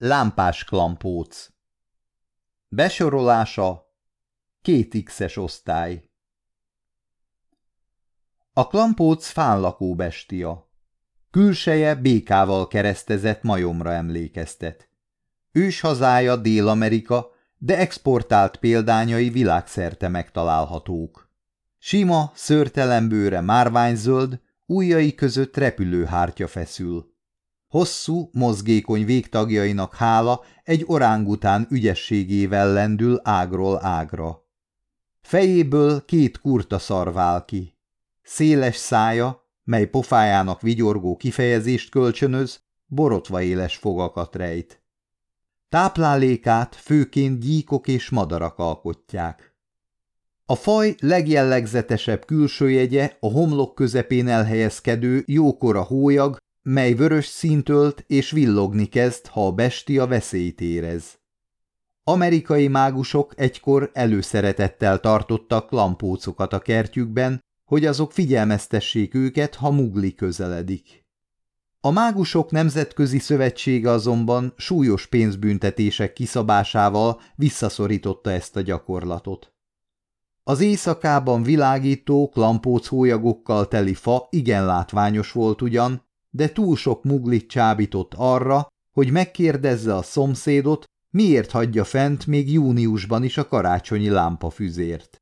Lámpás klampóc Besorolása Két X-es osztály A klampóc fánlakó bestia. Külseje békával keresztezett majomra emlékeztet. Ős hazája Dél-Amerika, de exportált példányai világszerte megtalálhatók. Sima, szörtelen bőre márványzöld, ujjai között repülőhártya feszül. Hosszú, mozgékony végtagjainak hála egy orángután ügyességével lendül ágról ágra. Fejéből két kurta szarvál ki. Széles szája, mely pofájának vigyorgó kifejezést kölcsönöz, borotva éles fogakat rejt. Táplálékát főként gyíkok és madarak alkotják. A faj legjellegzetesebb külsőjegye a homlok közepén elhelyezkedő jókora hólyag, mely vörös szintölt és villogni kezd, ha a bestia veszélyt érez. Amerikai mágusok egykor előszeretettel tartottak lampócokat a kertjükben, hogy azok figyelmeztessék őket, ha mugli közeledik. A mágusok nemzetközi szövetsége azonban súlyos pénzbüntetések kiszabásával visszaszorította ezt a gyakorlatot. Az éjszakában világító, klampóc hólyagokkal teli fa igen látványos volt ugyan, de túl sok muglit csábított arra, hogy megkérdezze a szomszédot, miért hagyja fent még júniusban is a karácsonyi lámpafüzért.